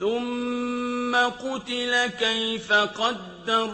ثُمَّ قُتِلَ كَيْفَ قَدَّرَ